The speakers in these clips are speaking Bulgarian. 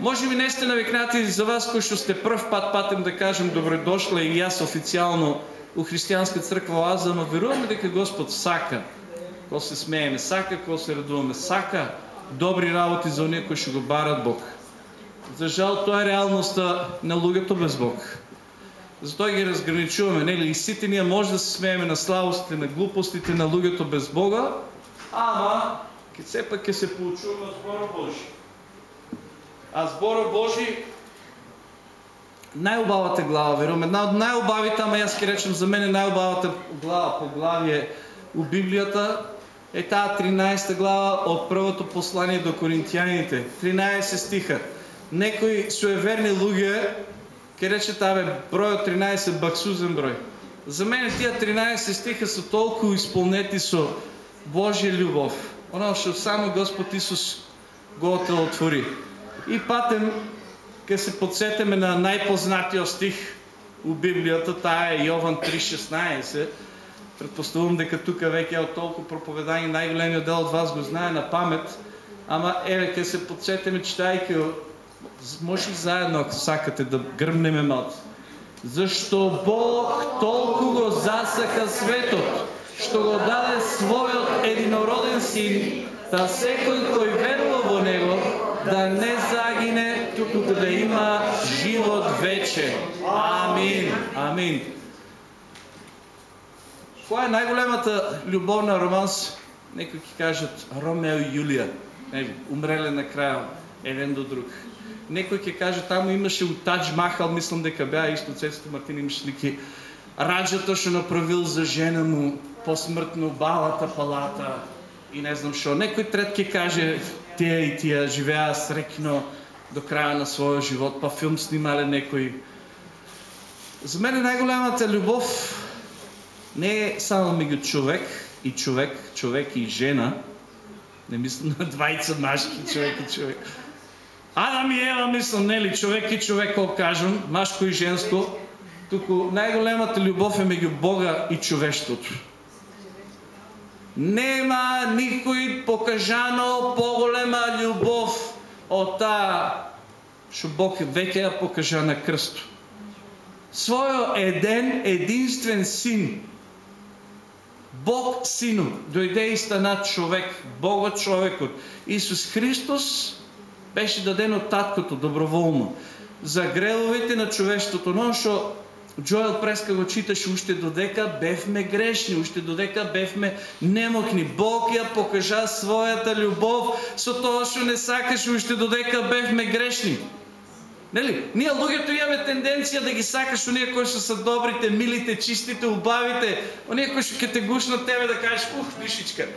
Може би наистина викнати за вас, кои сте прв пат патем да кажем добредошла и аз официално у християнска црква Лаза, но веруваме дека Господ сака, кога се смееме, сака, кога се радуваме, сака добри работи за оние кои што го барат Бог. За жал, тоа е реалноста на луѓето без Бог. Затоа ги разграничуваме, нели? И сите ние може да се смееме на слабостите, на глупостите на луѓето без Бога, ама ке сепак ќе се поучуваме од збора Божи. А збора Божи най-убавата глава, верувам, една от най-убавите, ама аз ке речем за мен е най-убавата глава по главие у Библията е тази 13 глава от първото послание до коринтияните. 13 стиха. Некои суеверни луѓе ке рече табе број от 13 баксузен број. За мен тия 13 стиха са толкова изпълнети со Божия любов. Оно, што само Господ Исус го отвори. И патем ке се подсетеме на най-познатия стих у Библията, тая е Йован 3.16. Предпоставувам дека тук веќе е от толкова проповедани, най-големият дел от вас го знае на памет. Ама еве, ке се подсетеме, читайки, може заедно, ако сакате да гръмнеме малко. Защо Бог толкова го засака светот, що го даде своят единороден син, да всекой, кой верува во него, да не загине, туку да има живот вече. Амин. Амин. Коя е най-големата любовна романс? Некои ќе кажат Ромео и Юлия. Нели, умреле накрая еден до друг. Некои ќе каже таму имаше у Тадж Махал, мислам дека беа исто Цецето Мартин имаше слики. Раджата што направил за жена му посмртно балата палата и не знам што. Некој трет ќе каже тия и тия живеа срекно до края на своя живот, па филм снимале некои. За мен най-голямата любов не е само между човек и човек, човек и жена. Не мислам на двайца машки, човек и човек. Адам и Ева мислам, нели, човек и човек, колко кажем, машко и женско. Тук най-големата любов е между Бога и човещото. Нема никой покажано по-голема любов от та, що Бог веќе я покажа на кръсто. Своя еден единствен син, Бог Сину, дойде и стана човек, Бога човекот. Исус Христос беше даден от таткото доброволно за греловите на човещото, но що Джоел Преска го читаше уште додека бевме грешни, уште додека бевме немокни. Бог ја покажа своята любов со тоа што не сакаше уште додека бевме грешни. Нели? Ние луѓето имаме тенденција да ги сакаш оние кои што са добрите, милите, чистите, убавите, оние кои што ќе те гушнат тебе да кажеш, ух, вишичка.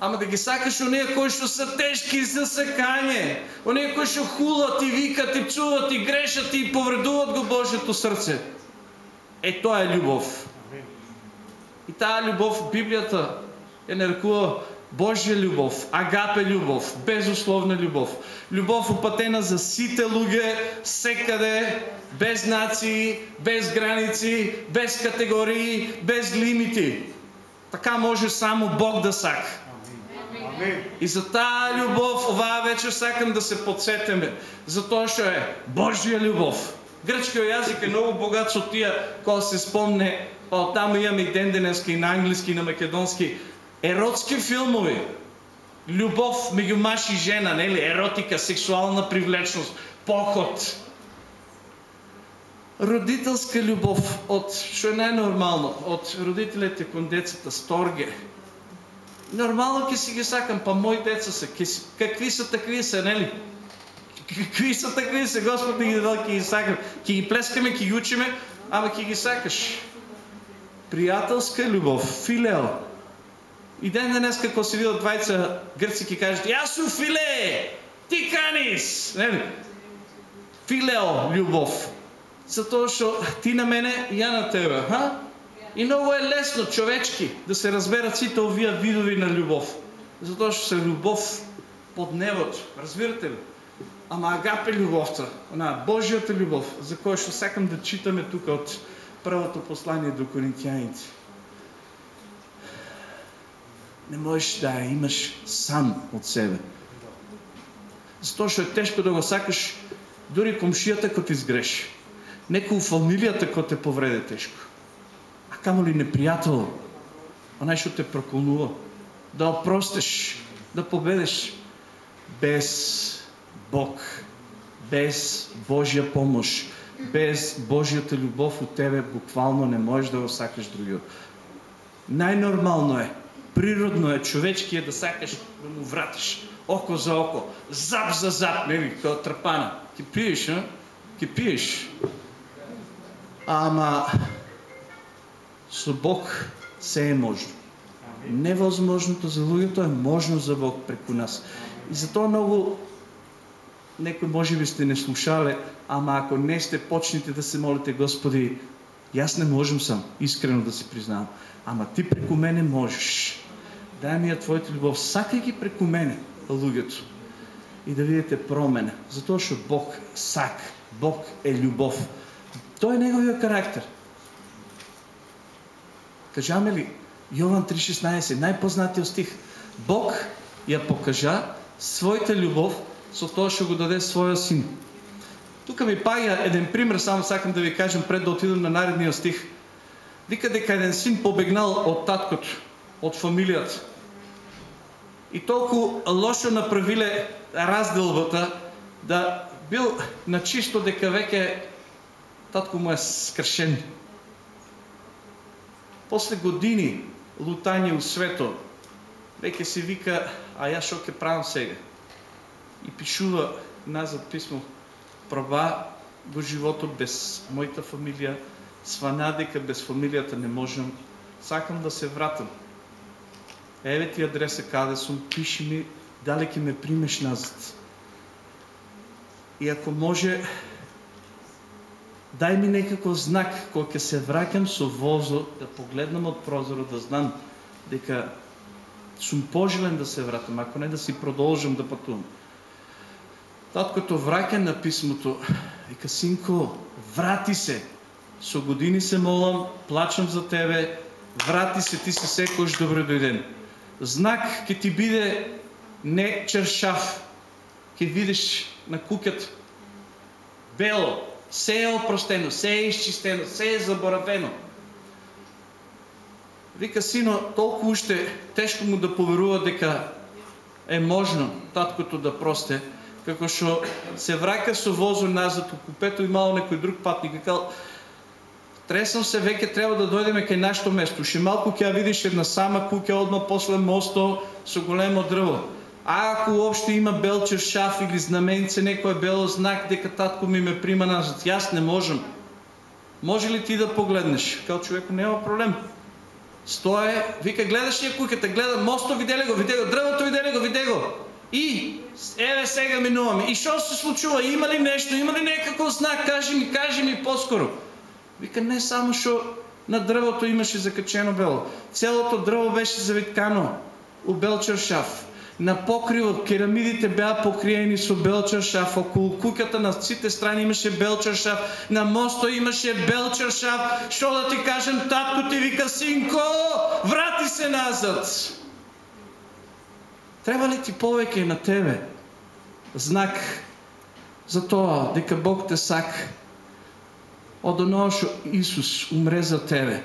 Ама да ги сакаш оние кои што са тешки за сакање, оние кои што хулат и викат и пцуват и грешат и повредуват го Божието срце. Е, тоа е љубов. И таа љубов Библијата е нарекува Божја љубов, агапе љубов, безусловна љубов. Љубов упатена за сите луѓе, секаде, без нации, без граници, без категории, без лимити. Така може само Бог да сака. И за таа љубов оваа вечер сакам да се подсетиме, затоа што е Божја љубов. Гръцкият язик е много богат со тия, кога се спомне, па там имаме и ден денеска и на английски, и на македонски, еротски филмови. Любов между мъж и жена, нели? Еротика, сексуална привлечност, поход. Родителска любов от, що е най-нормално, от родителите към децата, сторге. Нормално ке си ги сакам, па мои деца са, какви са, такви са, нели? Какви са такви са, Господ ни ги дал, ки ги сакам. Ки ги плескаме, ки ги учиме, ама ки ги сакаш. Приятелска любов, филео. И ден днес, ако се видят двайца гърци, ки кажат, ясу филе, ти канис. Не, филео любов. Затоа што ти на мене я на тебе. Ха? И много е лесно, човечки, да се разберат сите овие видови на любов. Затоа што се любов под небото. Разбирате ли? Ама агапе любовта, она Божията любов, за коя ще сакам да читаме тук от първото послание до коринтияните. Не можеш да я имаш сам от себе. Затоа што е тешко да го сакаш дури комшијата кој ти сгреши. Некој фамилијата кој те повреде тешко. А камо ли непријател, онај што те проколнува. Да опростиш, да победиш без Бог, без Божја помош, без Божјата љубов у тебе буквално не можеш да го сакаш другиот. Најнормално е, природно е, човечки е да сакаш да му вратиш око за око, зап за зап, нели, као трпана. Ки пиеш, а? Ки пиеш. Ама со Бог се е можно. Невъзможното за луѓето е можно за Бог преку нас. И затоа многу некои може би сте не слушале, ама ако не сте, почните да се молите, Господи, аз не можем сам, искрено да си признавам, ама ти преку мене можеш. Дай ми я Твоята любов, сакайки преку мене луѓето. И да видите промена. Затоа што Бог сак, Бог е любов. Тој е неговиот карактер. Кажаме ли, Јован 3.16, најпознатиот стих. Бог ја покажа својата љубов со тоа што го даде својот син. Тука ми паѓа еден пример, само сакам да ви кажем пред да отидам на наредниот стих. Вика дека еден син побегнал од таткото, од фамилијата. И толку лошо направиле разделбата да бил на чисто дека веќе татко му е скршен. После години лутање у свето, веќе си вика, а ја шо ке правам сега? И пишува назад писмо, проба го животот без мојата фамилија, свана дека без фамилијата не можам, сакам да се вратам. Еве ти адреса каде сум, пиши ми дали ќе ме примеш назад. И ако може, дай ми некаков знак кога ќе се враќам со возо, да погледнам од прозорот, да знам дека сум пожелен да се вратам, ако не да си продолжам да патувам. Таткото враќа на писмото, вика, синко, врати се. Со години се молам, плачам за тебе, врати се, ти се секојаш добре дојден. Знак ќе ти биде не чершав, ќе видиш на куќата бело, се е опростено, се е изчистено, се е заборавено. Вика сино, толку уште тешко му да поверува дека е можно таткото да просте, како што се враќа со возо назад у купето и мало некој друг патник кал Тресам се, веќе треба да дојдеме кај нашето место. Ше малку ќе ја видиш една сама куќа одма после мосто со големо дрво. А ако уопште има бел чершаф или знаменце, некој бело знак дека татко ми ме прима назад, јас не можам. Може ли ти да погледнеш? Као човеко нема проблем. Стое, вика, гледаш ли куќата, гледа мосто, виделе го, виде го, дрвото, виделе го, виде го. И, еве сега минуваме. И што се случува? Има ли нещо? Има ли некакъв знак? Кажи ми, кажи ми по-скоро. Вика, не само що на дрвото имаше закачено бело. Целото дрво беше завиткано у бел чаршаф. На покривот керамидите беа покриени со бел чаршаф, околу куќата на сите страни имаше бел чаршаф, на мосто имаше бел чаршаф. Што да ти кажем, татко ти вика, синко, врати се назад. Треба ли ти повеќе на тебе знак за тоа дека Бог те сака? Од оноа што Исус умре за тебе,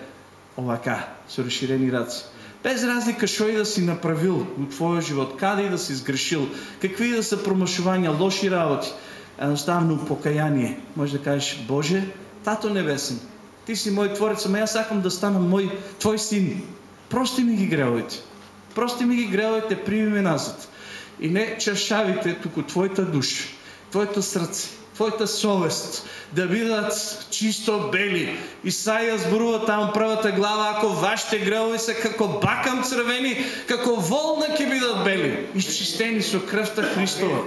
овака, со расширени раци. Без разлика што и да си направил во твојот живот, каде и да си сгрешил, какви и да се промашувања, лоши работи, едноставно покаяние. Може да кажеш, Боже, Тато Небесен, Ти си мој Творец, ама јас сакам да станам мој, Твој син. Прости ми ги гревовите. Прости ми ги гревовите, прими ме назад. И не чашавите туку Твојата душа, Твоето срце, Твоята совест да бидат чисто бели. Исаија зборува таму првата глава, ако вашите гревови се како бакам црвени, како волна ќе бидат бели, изчистени со крвта Христова.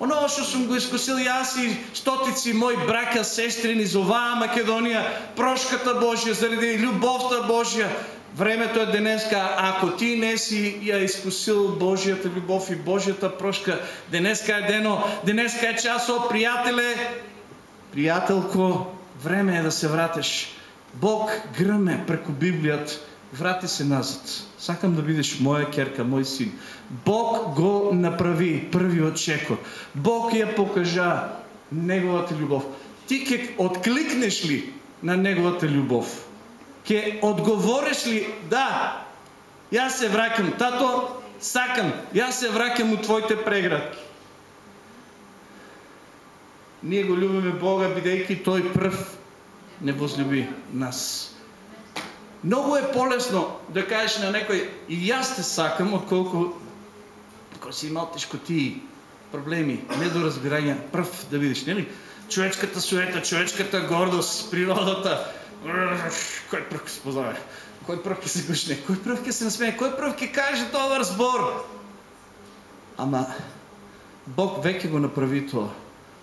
Оно што сум го искусил јас и стотици мои браќа, сестри низ оваа Македонија, прошката Божја, заради љубовта Божја, Времето е денеска, ако ти не си ја изкусил Божията любов и Божията прошка, денеска е дено, денеска е часо, приятеле, приятелко, време е да се вратиш. Бог гръме преко Библият врати се назад. Сакам да видиш моя керка, мой син. Бог го направи, првиот чекор. Бог ја покажа неговата љубов. Ти откликнеш ли на неговата љубов? Ке одговориш ли, да, јас се враќам, тато, сакам, јас се враќам у твоите преградки. Ние го любиме Бога, бидејќи Тој прв не возлюби нас. Много е полезно да кажеш на некој и јас те сакам, отколку кога си имал тежкоти, проблеми, недоразбирања, прв да видиш, нели? Човечката суета, човечката гордост, природата. Кој прв ќе се позове? Кој прв ќе се гушне? Кој прв ќе се насмее? Кој прв ќе каже добар збор? Ама Бог веќе го направи тоа.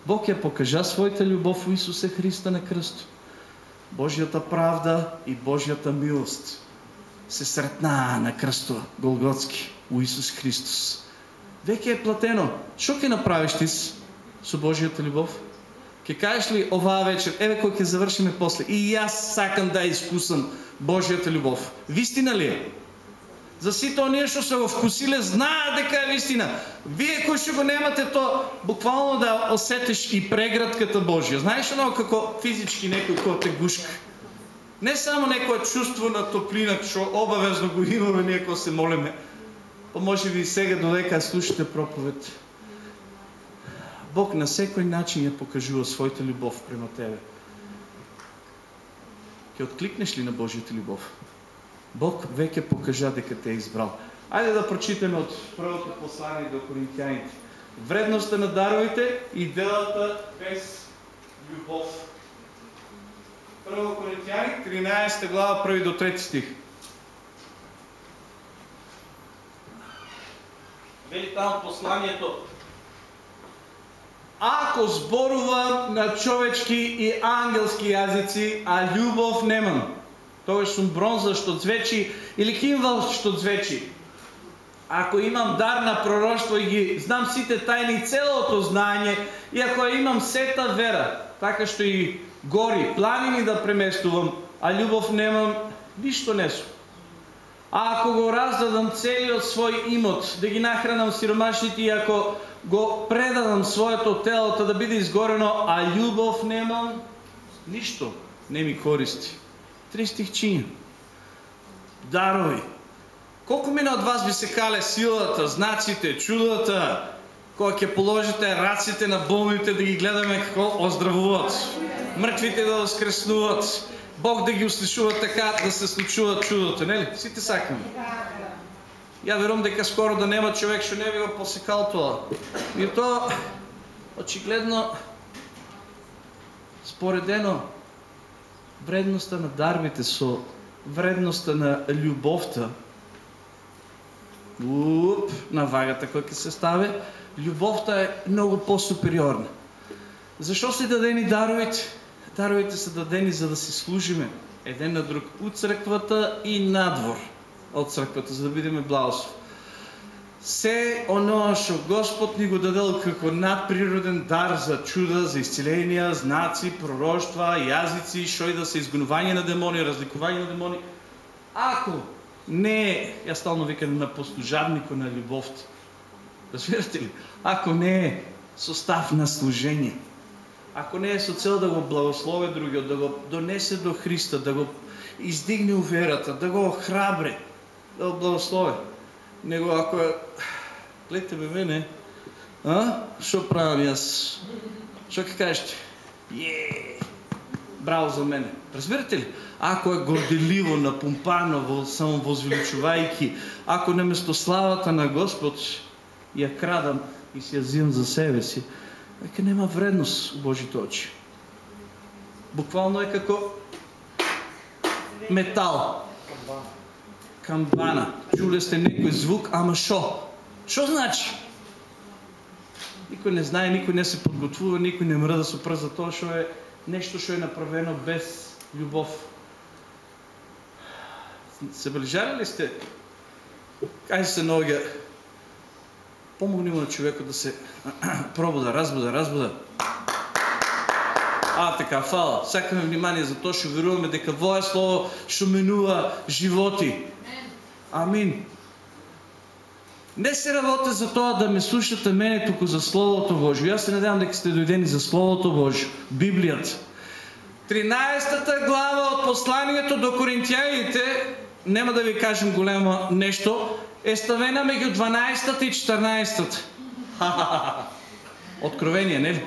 Бог ја покажа својата љубов у Исусе Христа на крстот. Божията правда и Божията милост се сретна на кръсто Голготски у Исус Христос. Веќе е платено. Што ќе направиш ти со Божията любов? Ке кажеш ли оваа вечер, еве кој ќе завршиме после, и јас сакам да искусам Божията любов. Вистина ли е? За сите оние што се го вкусиле, знаат дека е вистина. Вие кои што го немате то, буквално да осетиш и преградката Божја. Знаеш оно како физички некој кој те гушка. Не само некое чувство на топлина, што обавезно го имаме ние кога се молиме. Па може би сега додека слушате проповед. Бог на секој начин ја покажува својата љубов према тебе. Ќе откликнеш ли на Божјата љубов? Бог веќе покажа дека те е избрал. Ајде да прочитаме од првото послание до Коринтијаните. Вредноста на даровите и делата без љубов. Прво Коринтијани, 13 глава, први до 3 стих. Вели там посланието. Ако зборувам на човечки и ангелски јазици, а љубов немам, тогаш сум бронза што звечи или кимвал што звечи. Ако имам дар на пророштво и ги знам сите тајни целото знање, и ако имам сета вера, така што и гори, планини да преместувам, а љубов немам, ништо не сум. А ако го раздадам целиот свој имот, да ги нахранам сиромашните и ако го предадам своето телото да биде изгорено, а љубов немам, ништо не ми користи. Три стихчиња. Дарови. Колку мина од вас би се кале силата, знаците, чудата, кога ќе положите раците на болните да ги гледаме како оздравуват, мртвите да воскреснуват, Бог да ги услишува така да се случува чудото, нели? Сите сакаме. Ја верувам дека скоро да нема човек што не би го посекал тоа. И тоа очигледно споредено вредноста на дарбите со вредноста на љубовта, уп, на вагата која ќе се стави, љубовта е многу по-супериорна. Зашо се дадени даровите? Даровите се дадени за да си служиме еден на друг у црквата и надвор од црквата, за да бидеме благослов. Се оно што Господ ни го дадел како надприроден дар за чуда, за исцеленија, знаци, пророштва, јазици, што и да се изгонување на демони, разликување на демони. Ако не е, јас стално викам на послужавнико на љубовта. Разбирате ли? Ако не е состав на служење, ако не е со цел да го благослови другиот, да го донесе до Христа, да го издигне у верата, да го охрабре, да го благослови, него ако е... Гледайте ме мене, а? Што правам јас? Што ќе кажете? Е, браво за мене. Разбирате ли? Ако е горделиво, напумпано, во самовозвеличувајки, ако наместо славата на Господ ја крадам и си ја зимам за себе си, веќе нема вредност у Божите очи. Буквално е како метал камбана. Чуле сте некој звук, ама шо? Шо значи? Никој не знае, никој не се подготвува, никој не мрда со прст за тоа што е нешто што е направено без љубов. Се бележали ли сте? Кај се ноѓа? Помогни му на човекот да се пробуда, разбуда, разбуда. А, така, фала. Сакаме внимание за то, ще веруваме дека Воя Слово ще минува животи. Амин. Не се работи за това да ме слушате мене тук за Словото Божие. Аз се надявам дека сте дойдени за Словото Божие, Библията. 13 глава от посланието до коринтияните, няма да ви кажем голямо нещо, е ставена между 12 и 14. Откровение, не ли?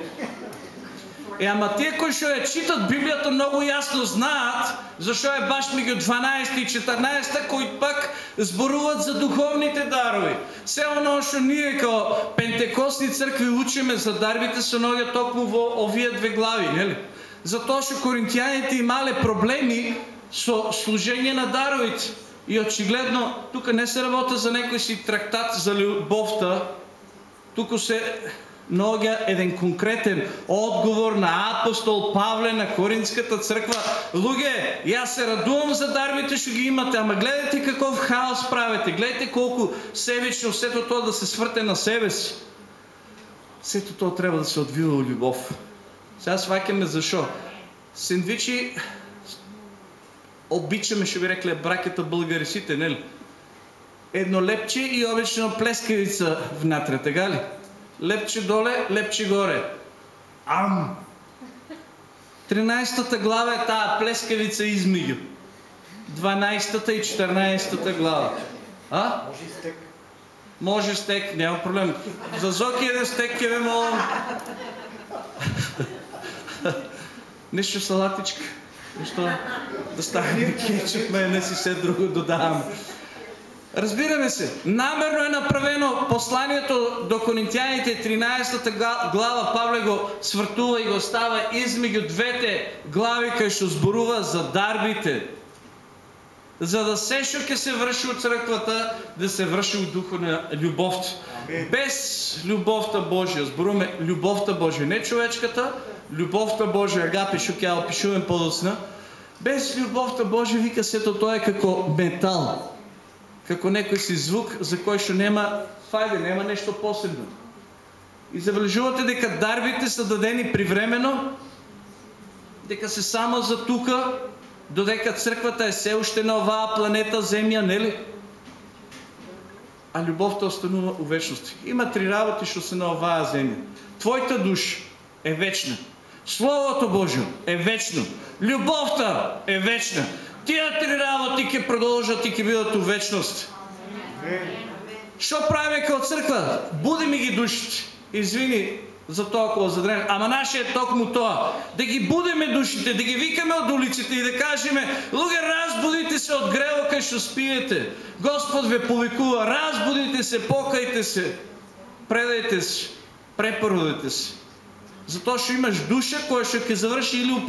Е, ама тие, кои ще я читат Библията, много ясно знаят, защо е баш между 12 и 14, кои пък зборуват за духовните дарови. Все оно, що ние като пентекостни църкви учиме за дарбите, са ноги толкова во овие две глави, не ли? Затоа што коринтияните имале проблеми со служение на даровите. И очигледно, тук не се работа за некој си трактат за любовта, тук се ноѓа еден конкретен одговор на апостол Павле на Коринската црква. Луѓе, јас се радувам за дарбите што ги имате, ама гледайте каков хаос правите, гледайте колку себично сето тоа да се сврте на себе си. Сето тоа треба да се одвива во љубов. Сега свакаме защо. Сендвичи обичаме, ще ви рекле, бракета българисите, нели? Едно лепче и обично плескавица внатре, така ли? Лепче доле, лепче горе. Ам! 13-та глава е тая плескавица измеѓу. 12-та и 14-та глава. А? Може и стек. Може стек, няма проблем. За Зоки еден стек ке ме молам. Нещо салатичка. Нещо да стане кетчуп, майонез и все друго додаваме. Разбираме се, намерно е направено посланието до Коринтияните 13 глава, Павле го свъртува и го става измеѓу двете глави, къде ще зборува за дарбите. За да се што ќе се врши от църквата, да се врши от духа на любовта. Без любовта Божия, зборуваме любовта Божия, не човечката, любовта Божия, агапи, што ќе ја опишувам подоцна. Без любовта Божия, вика сето тоа е како метал како некој си звук за кој што нема фајде, нема нешто посебно. И забележувате дека дарбите са дадени привремено, дека се само за тука, додека црквата е се уште на оваа планета Земја, нели? А љубовта останува у вечност. Има три работи што се на оваа земја. Твојата душа е вечна. Словото Божие е вечно. Љубовта е вечна. Тия три работи ќе продолжат и ќе бидат у вечност. Що правиме като църква? Будеме ги душите. Извини за толкова задрен. Ама нашия е токмо това. Да ги будеме душите, да ги викаме от улиците и да кажеме, луѓе, разбудите се от кај што спиете. Господ ве повикува, разбудите се, покайте се, предайте се, препорудете се. Затоа што имаш душа која што ќе заврши или у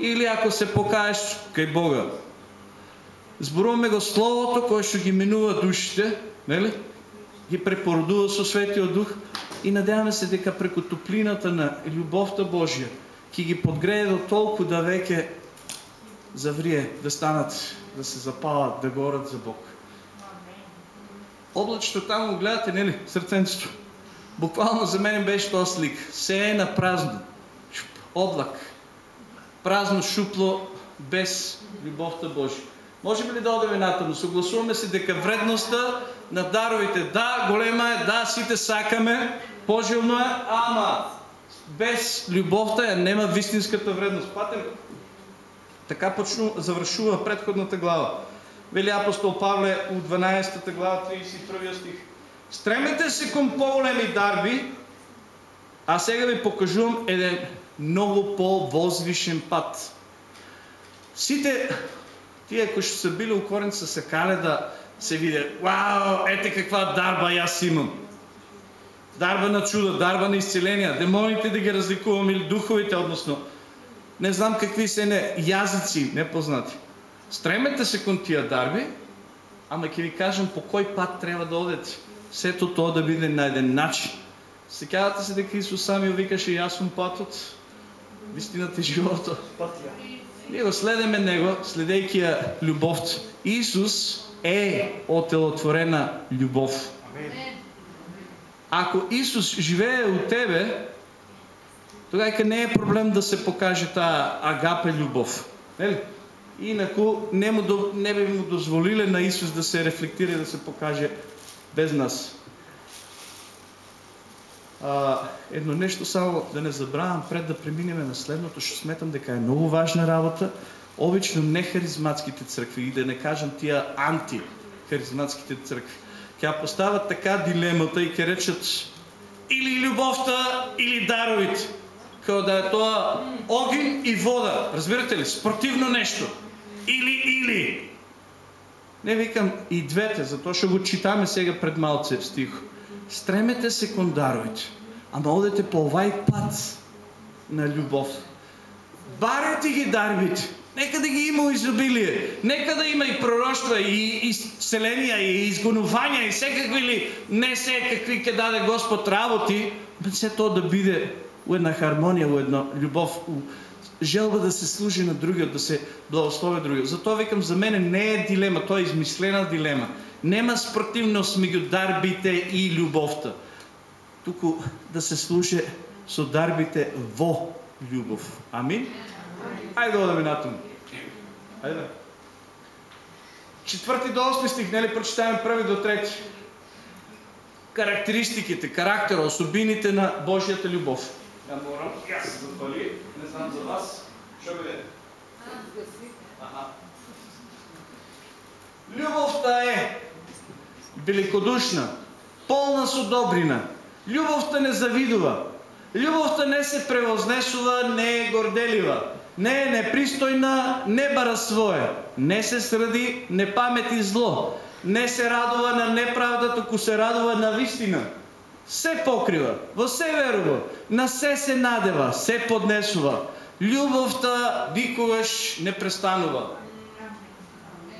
или ако се покаеш кај Бога. Зборуваме го Словото кое што ги минува душите, нели? Ги препородува со Светиот Дух и надяваме се дека преку топлината на љубовта Божја ќе ги подгрее до толку да веќе заврие, да станат, да се запалат, да горат за Бог. Облачето там го гледате, нели? Срценцето. Буквално за мен беше този слик. Се е на празно. Облак. Празно шупло без любовта Божия. Можем ли да одем едната, но съгласуваме се дека вредността на даровите, да, голема е, да, сите сакаме, пожелно е, ама без любовта е, нема вистинската вредност. Патем, така почну, завършува предходната глава. Вели апостол Павле от 12 глава, 31 стих. Стремете се към по-големи дарби, а сега ви покажувам един много по-возвишен път. Сите тие, кои ще са били у Коринца, се кале да се видят, вау, ете каква дарба аз имам. Дарба на чуда, дарба на изцеления, демоните да ги разликувам или духовите, односно, не знам какви са не, язици непознати. Стремете се към тия дарби, ама ќе ви кажем по кой пат трябва да одете. Сето тоа да биде на един начин. Секавате се дека Исус сами викаше, аз съм патот, вистината и живота. Ние го следеме Него, следейки я любовта. Исус е отелотворена любов. Ако Исус живее от тебе, Тогава не е проблем да се покаже тази агапе любов. Нели? Инако не, му, не би му дозволили на Исус да се рефлектира и да се покаже без нас. А, едно нещо само да не забравям пред да преминем на следното, ще сметам дека е много важна работа. Обично не харизматските църкви и да не кажем тия антихаризматските църкви. Тя поставят така дилемата и ке речат или любовта, или даровите. Като да е това огън и вода. Разбирате ли? Спортивно нещо. Или, или. Не викам и двете, зато ще го читаме сега пред малце стихо. Стремете се кон даровите, ама одете по овај път на любов. Барете ги дарбите. Нека да ги има изобилие. Нека да има и пророчства, и изцеления, и изгонувания, и всекакви ли, не всекакви ке даде Господ работи, все то да биде една хармония, една любов, желба да се служи на другия, да се благослови другия. Затова викам, за мен не е дилема, то е измислена дилема. Нема спротивност между дарбите и любовта. Тук да се служи со дарбите во любов. Амин? Айде да одаме натам. Айде. Четвърти до 8 стих, нели прочитаем първи до трети. Характеристиките, характера, особините на Божията любов. Я морам, аз се запали, не знам за вас. Що биде? Ага. Любовта е великодушна, полна со добрина. Любовта не завидува. Любовта не се превознесува, не е горделива. Не е непристойна, не бара свое. Не се сради, не памети зло. Не се радува на неправда, току се радува на вистина. Се покрива, во се верува, на се се надева, се поднесува. Любовта никогаш не престанува.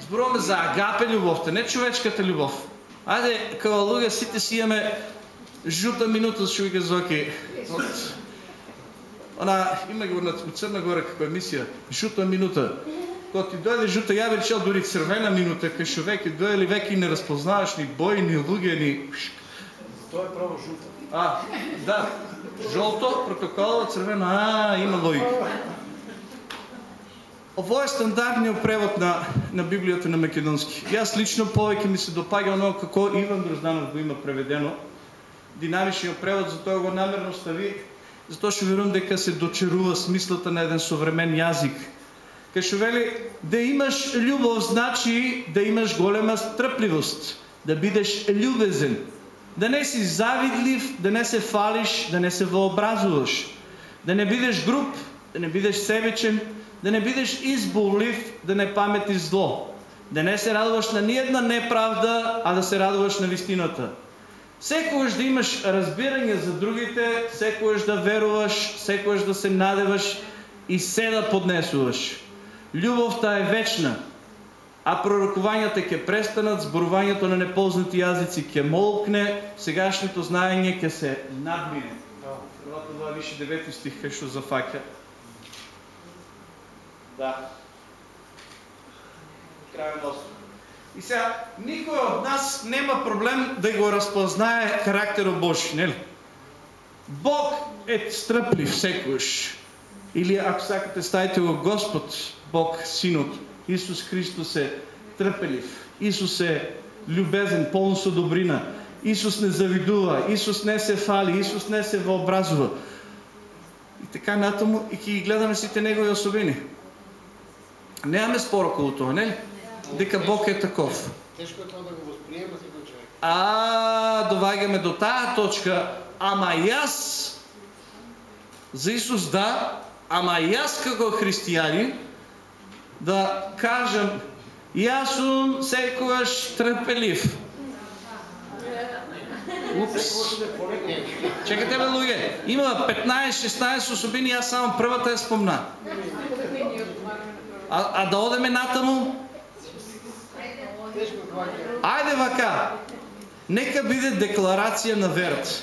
Зборуваме за агапе любовта, не човечката любов. Айде, као луѓе, сите си имаме жута минута, што ги зоки. Она, има го на Црна Гора како емисија, жута минута. Кога ти дојде жута, ја би речел дури црвена минута, кај шо веќе дојде веќе не разпознаваш ни бои, ни луѓе, ни... Тоа е право жуто. А, да. Жолто, протокола, црвено, а, има логика. Ово е стандартниот превод на, на Библијата на македонски. Јас лично повеќе ми се допаѓа оно како Иван Грозданов го има преведено. Динамичниот превод, затоа го намерно стави, затоа што верувам дека се дочерува смислата на еден современ јазик. Кај вели, да имаш љубов значи да имаш голема стрпливост, да бидеш љубезен, да не си завидлив, да не се фалиш, да не се вообразуваш, да не бидеш груб, да не бидеш себечен, да не бидеш изболив, да не паметиш зло, да не се радваш на ниедна неправда, а да се радваш на вистината. Секогаш да имаш разбирање за другите, секогаш да веруваш, секогаш да се надеваш и се да поднесуваш. Љубовта е вечна, а пророкувањата ќе престанат, зборувањето на непознати јазици ќе молкне, сегашното знаење ќе се надмине. Веројатно това више 9 стих кај што зафаќа. Да. Крајен. И сега, никой от нас нема проблем да го разпознае характерът Божи, нели? Бог е стръплив секојаш. Или ако сакате ставите го Господ, Бог, Синот, Исус Христос е трпелив. Исус е любезен, полн со добрина. Исус не завидува, Исус не се фали, Исус не се въобразува. И така натаму, и ги гледаме сите Негови особини. Нямаме спор около това, не Дека Бог е таков. Тежко е това да го възприема секој човек. А, довагаме до тая точка. Ама и аз, за Исус да, ама и аз како християнин, да и аз съм секогаш трпелив. Упс. Чекайте бе, луѓе. Има 15-16 особини, аз само првата я спомна. А, а да одеме натаму? Айде вака. Нека биде декларација на верата.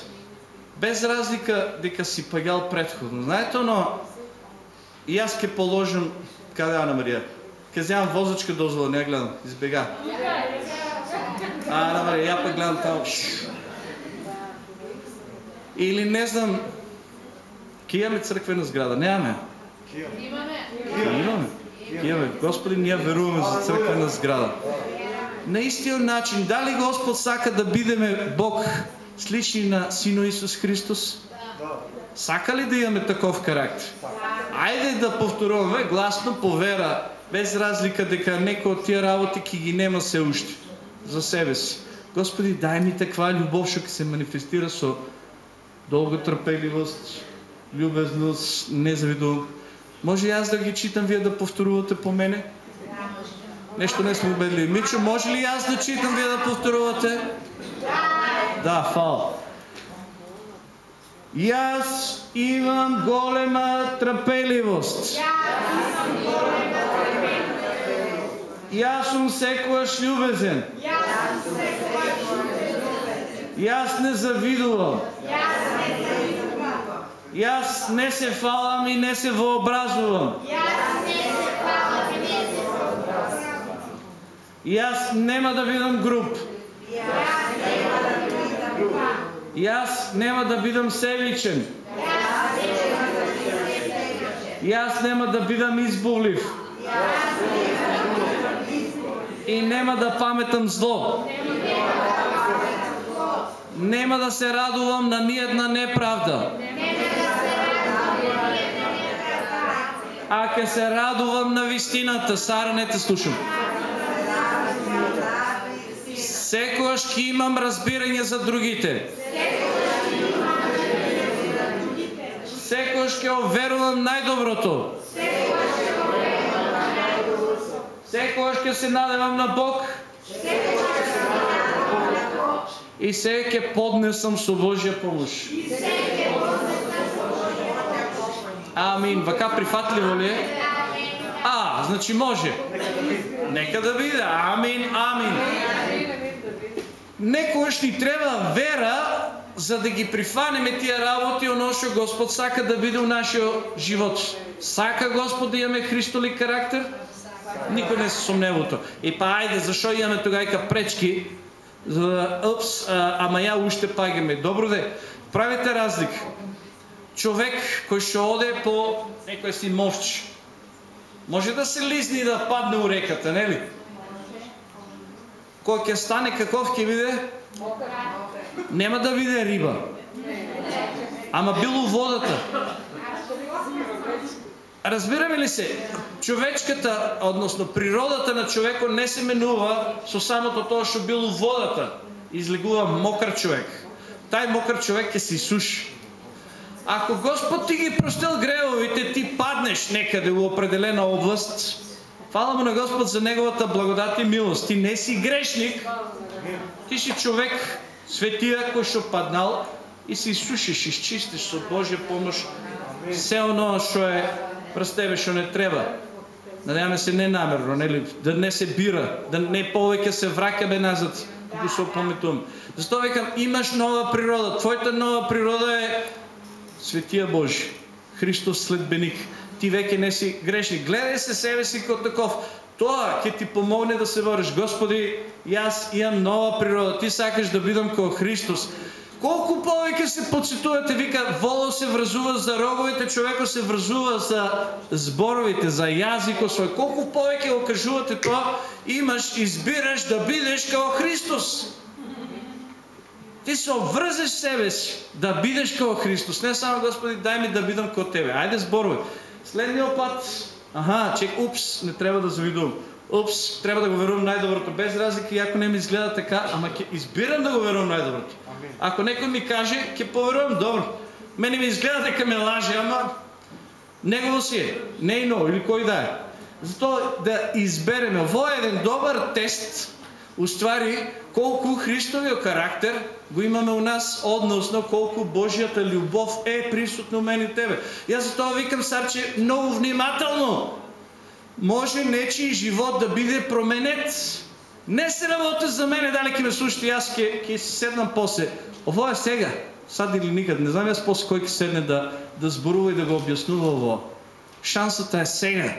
Без разлика дека си пагал предходно. Знаете, но и аз ке каде Ана Марија? Ке вземам возачка дозвола, не гледам, избега. А, Ана Марија, ја пак гледам таму. Или не знам, Ки имаме църквена сграда? Нямаме. Имаме. Имаме. Имаме. Господи, ние веруваме за църквена сграда. На истия начин, дали Господ сака да бидеме Бог слични на Сино Исус Христос? Сака ли да имаме таков характер? Айде да повторуваме гласно по вера, без разлика дека некои от тия работи ки ги нема се уште за себе си. Господи, дай ми таква любов, што се манифестира со долготрпеливост, любезност, незавидо. Може и аз да ги читам, вие да повторувате по мене? Нещо не сме убедили. Мичо, може ли аз да читам, вие да повторувате? Да, фал. И аз имам голема трапеливост. И аз съм секојаш любезен. И аз не завидувам. И аз не се фалам и не се въобразувам. И аз нема да бидам груб. И аз нема да бидам себичен. И аз нема да бидам изболив. И нема да паметам зло. Нема да се радувам на ниедна неправда. А ке се радувам на вистината. Сара, не те слушам. Секојаш ќе имам разбирање за другите. Секојаш ќе оверувам најдоброто. Секојаш ќе се надевам на Бог. И се ќе поднесам со Божја помош. Амин. Вака прифатливо ли е? А, значи може. Нека да биде. Амин, амин. Некојаш ни треба вера за да ги прифанеме тия работи, оно што Господ сака да биде у нашиот живот. Сака Господ да имаме Христоли карактер? Никој не се сомнева то. И па ајде, зашо имаме тогајка пречки? Упс, ама ја уште пагаме. Добро де, правите разлика. Човек кој што оде по некој си мовч, може да се лизни и да падне у реката, нели? Кој ќе стане каков ќе биде? Нема да биде риба. Ама бил у водата. Разбираме ли се? Човечката, односно природата на човекот не се менува со самото тоа што бил у водата. Излегува мокар човек. Тај мокар човек ќе се исуши. Ако Господ ти ги простил гревовите, ти паднеш некъде в определена област, Фала му на Господ за Неговата благодат и милост. Ти не си грешник, ти си човек, светия, кој што паднал и се изсушиш, изчистиш со Божја помощ все оно што е през тебе што не треба. Надяваме се не намерно, нели? да не се бира, да не повеќе се вракаме назад, да се опометувам. Затоа викам, имаш нова природа. Твоята нова природа е Светия Божи, Христос следбеник. Ти веќе не си грешник. Гледај се себе си като таков. Тоа ќе ти помогне да се бориш. Господи, јас имам нова природа. Ти сакаш да бидам како Христос. Колку повеќе се подсетувате, вика, воло се врзува за роговите, човеко се врзува за зборовите, за јазикот свој. Колку повеќе го тоа, имаш, избираш да бидеш како Христос. Ти се обврзеш себе си да бидеш како Христос. Не само Господи, дай ми да бидам како Тебе. Айде зборувай. Следниот пат, аха, чек, упс, не трябва да завидувам. Упс, трябва да го верувам най-доброто. Без разлика, и ако не ми изгледа така, ама ке избирам да го верувам най-доброто. Ако некој ми каже, ке поверувам добро. Мене ми изгледа дека ме лаже, ама негово си е. Не е или кој да е. Затоа да избереме. Во е еден добар тест, уствари колку Христовиот карактер го имаме у нас, односно колку Божјата љубов е присутна у мене и тебе. Јас затоа викам, Сарче, многу внимателно. Може нечи живот да биде променет. Не се работи за мене дали ќе ме слушате, јас ќе, ќе седнам после. Ово е сега, сад или никад. Не знам јас после кој ќе седне да, да зборува и да го објаснува ово. Шансата е сега.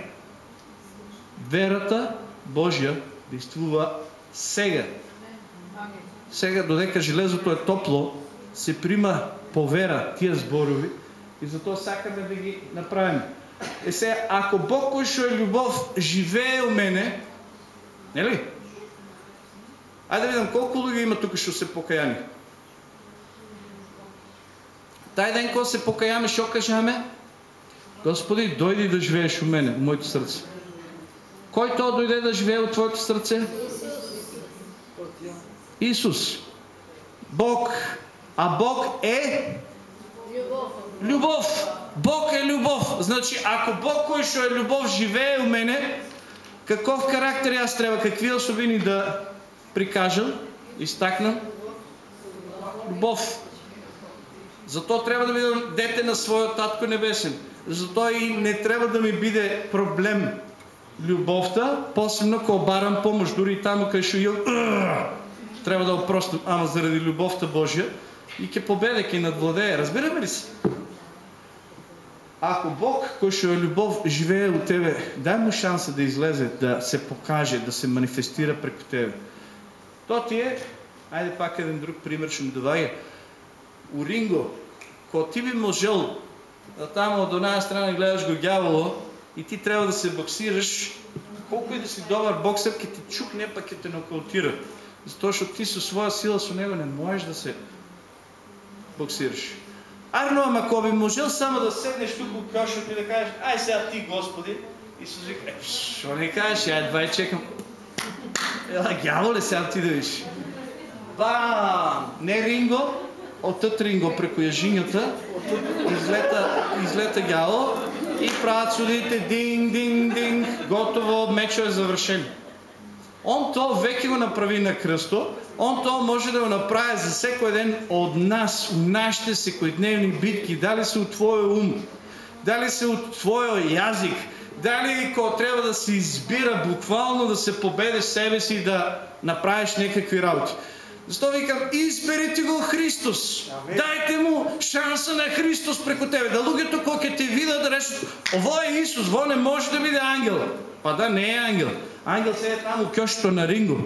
Верата Божја действува сега. Сега, додека железото е топло, се прима по вера тия зборови И затова сакаме да ги направим. Е сега, ако Бог, кој што е любов, живее у мене, нели? Айде да видам колко луѓе има тук што се покаяни. Тај ден кога се покаяме, што кажаме? Господи, дойди да живееш у мене, у моето сърце. Кой то дойде да живее от твоето сърце? Исус. Бог. А Бог е Любов. Бог е любов. Значи, ако Бог, кой ще е любов, живее у мене, какъв характер аз трябва, какви особини да прикажа, изтакна? Любов. Зато трябва да бидам дете на своя татко небесен. Зато и не трябва да ми биде проблем любовта, посебно ако барам помощ, дори и там къде ще трябва да опростам, ама заради любовта Божия и ке победа, ке надвладее. Разбираме ли се? Ако Бог, кой ще е любов, живее от тебе, дай му шанса да излезе, да се покаже, да се манифестира преко тебе. То ти е, айде пак един друг пример ще му давая. У Ринго, кога ти би можел да там от една страна гледаш го дяволо и ти трябва да се боксираш, колко и да си добър боксер, ке ти чукне, пък ке те нокаутира. Защото ти със своя сила с него не можеш да се боксираш. Арно, ама ако би можел само да седнеш тук от кошата и да кажеш, ай сега ти, Господи, Исус вика, е, що не кажеш, ай, два и чекам. Ела, дяволе, сега ти да видиш. Бам! Не Ринго, оттът Ринго преко яжинята, излета, излета гяло и правят судите динг, динг, динг, готово, мечо е завършен. Он то веки го направи на кръсто, он то може да го направи за всеки един от нас, у нашите секоjdневни битки, дали се от твоя ум, дали се от твоя язик, дали ако трябва да се избира буквално да се победиш себе си и да направиш някакви работи. Зато викам, изберете го Христос. Дайте му шанса на Христос преко тебе. Да луѓето кои ќе те видат да речат, ово е Исус, во не може да биде ангел. Па да, не е ангел. Ангел се е там у кьошето на Ринго.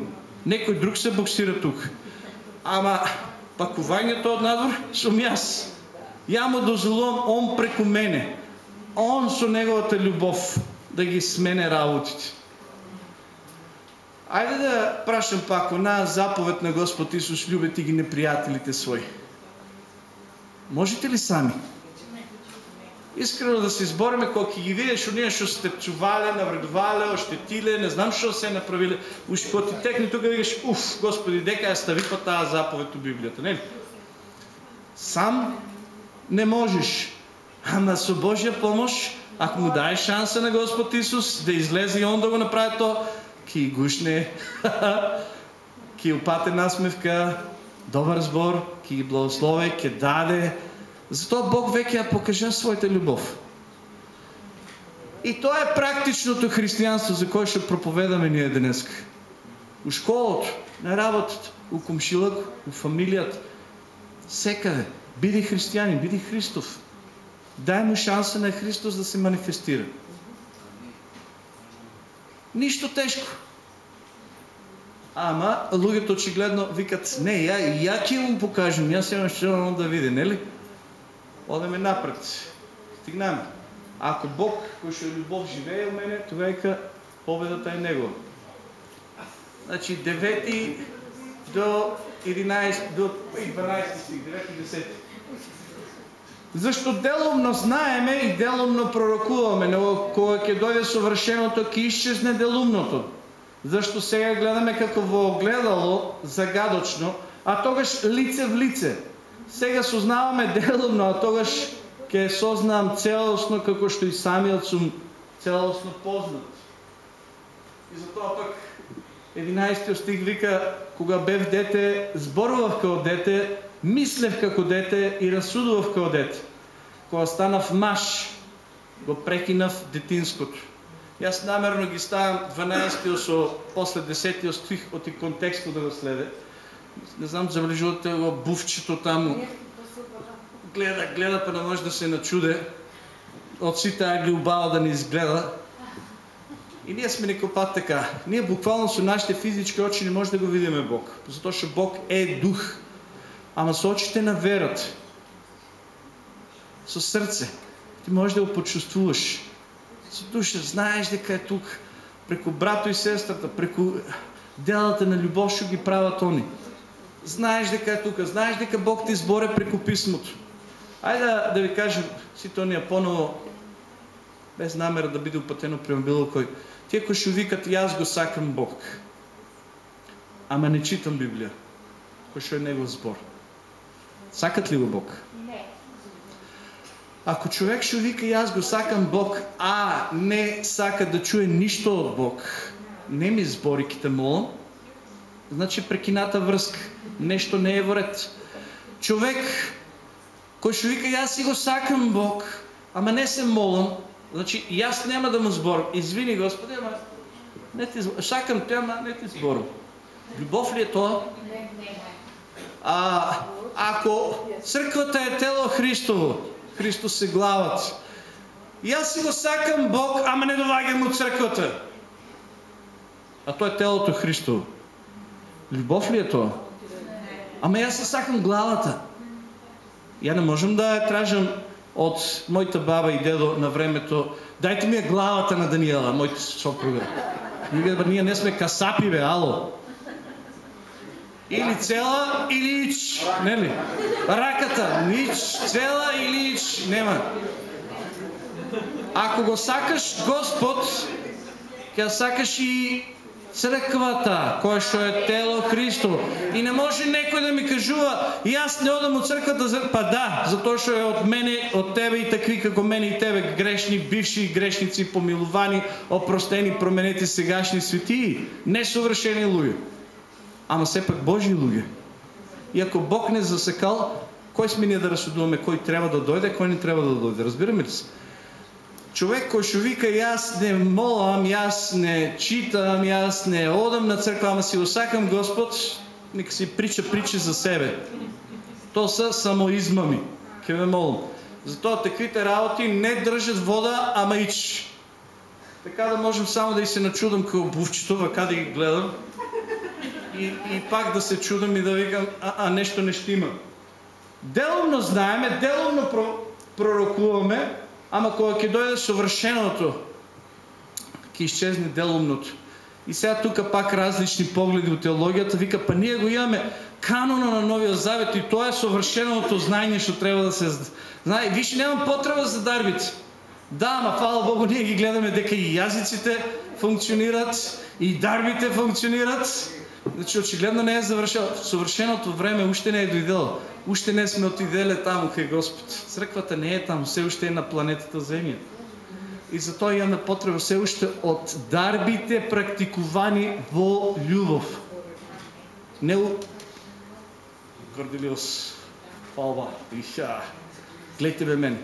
Некој друг се боксира тук. Ама пакувањето од надвор сум јас. Ја му дозволувам он преку мене. Он со неговата љубов да ги смене работите. Айде да прашам пак една заповед на Господ Исус, любете ги неприятелите свои. Можете ли сами? Искрено да се избориме, кога ги видиш, уния што сте чувале, навредувале, ощетиле, не знам што се направиле, уж кога ти текне тук викаш, уф, Господи, дека я стави па таа заповед у Библията, не ли? Сам не можеш, ама со Божия помощ, ако му даеш шанса на Господ Исус да излезе и Он да го направи ки гушне, ки опате насмевка, добър сбор, ки ги благослови, ки даде. Зато Бог веќе ја покажа своята любов. И то е практичното християнство, за кое ще проповедаме ние днес. У школото, на работата, у комшилък, у фамилията, всекъде. Биди християнин, биди Христов. Дай му шанса на Христос да се манифестира. Нищо тежко. Ама луѓето очигледно викат, не, ја, ја ќе му покажем, јас имам што он да види, нели? Одеме напред. Стигнаме. Ако Бог, кој што е любов, живее у мене, тогава победата е негова. Значи 9 до 11, до 12 стих, 9 и 10. Зашто делумно знаеме и делумно пророкуваме, но кога ќе дојде совршеното, ќе исчезне делумното. Зашто сега гледаме како во огледало загадочно, а тогаш лице в лице. Сега сознаваме делумно, а тогаш ќе сознам целосно како што и самиот сум целосно познат. И затоа пак 11 стих вика, кога бев дете, зборував како дете, мислев како дете и разсудував како дете. Кога станав маж, го прекинав детинското. Аз намерно ги ставам 12 со после 10 стих от и контекстот да го следе. Не знам, забележувате го буфчето там. Гледа, гледа, па не може да се начуде. От сите агли убава да ни изгледа. И ние сме некопат така. Ние буквално со нашите физички очи не може да го видиме Бог. Затоа што Бог е дух. Ама со очите на верата. со срце. Ти можеш да го почувствуваш. Со душа знаеш дека е тук. Преко брато и сестрата, преко делата на любов ще ги правят они. Знаеш дека е тук, знаеш дека Бог те изборе преко писмото. Айде да, да ви кажем си тония поново, без намера да биде упатено према било кој. Тие кои ще викат, и аз го сакам Бог. Ама не читам Библия. Кој што е Негов збор. Сакат ли го Бог? Не. Ако човек ще вика и аз го сакам Бог, а не сака да чуе нищо от Бог, не ми збориките молам, значи прекината връзка. Нещо не е вред. Човек, кой ще вика и аз си го сакам Бог, ама не се молам, значи и аз няма да му зборам. Извини Господи, ама не ти. Сакам те, ама не ти зборам. Любов ли е това? Не, не. А, ако църквата е тело Христово, Христос е главата. И аз си го сакам Бог, ама не довагам от църквата. А то е телото Христово. Любов ли е това? Ама аз се сакам главата. Я не можем да я тражам от моята баба и дедо на времето. Дайте ми я главата на Даниела, моята съпруга. Ние, ние не сме касапи, бе, ало. Или цела, или ич. Не ли? Раката, нич, цела или ич. Нема. Ако го сакаш Господ, ќе сакаш и црквата, која што е тело Христо. И не може некој да ми кажува, и аз не одам од црквата, па да, затоа што е од мене, од тебе и такви како мене и тебе, грешни, бивши грешници, помилувани, опростени, променети сегашни светии, несовршени луѓе. Ама все пак Божи луѓе. И ако Бог не засекал, кој сме ние да разсудуваме кој трябва да дойде, кој не трябва да дойде. Разбираме ли се? Човек кој што вика јас не молам, јас не читам, јас не одам на црква, ама си осакам Господ, нека си прича причи за себе. То са самоизмами. Ке ме молам. Затоа таквите работи не држат вода, ама ич. Така да можем само да и се начудам како бувчето, вака да ги гледам. И, и пак да се чудам и да викам, а, а нещо не ще има. Деловно знаеме, деловно про, пророкуваме, ама кога ќе дойде съвършеното, ќе изчезне делумното. И сега тук пак различни погледи от теологията, вика, па ние го имаме канона на Новия Завет и то е съвършеното знание, що трябва да се знае. Виж, нямам потреба за дарбите. Да, ама хвала Богу, ние ги гледаме дека и язиците функционират, и дарбите функционират. Значи очигледно не е завършил. Съвършеното време още не е дойдело. Още не сме отиделе там, кай Господ. Църквата не е там, все още е на планетата Земя. И затоа имаме потреба все още от дарбите практикувани во любов. Не у... Горделиос. Фалба. Иха. Гледайте бе мене.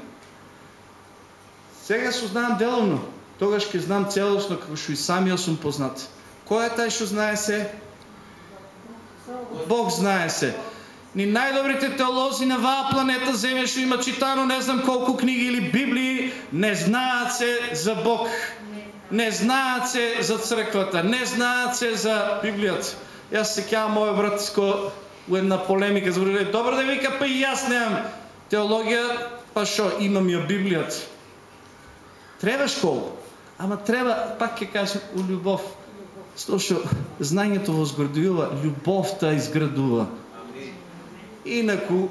Сега се знам деловно. Тогаш ќе знам целосно како што и самия сум познат. Кој е тај што знае се? Бог знае се. Ни най-добрите теолози на ваа планета Земја што има читано не знам колку книги или Библии, не знаат се за Бог. Не знаат се за црквата, не знаат се за Библијата. Јас се кеам мој братско у една полемика збориле, добро да вика, па и јас немам теологија, па шо, имам ја Библијата. Треба школа, ама треба, пак ќе кажам, у љубов. Слушай, знанието възградува, любовта изградува. Инако,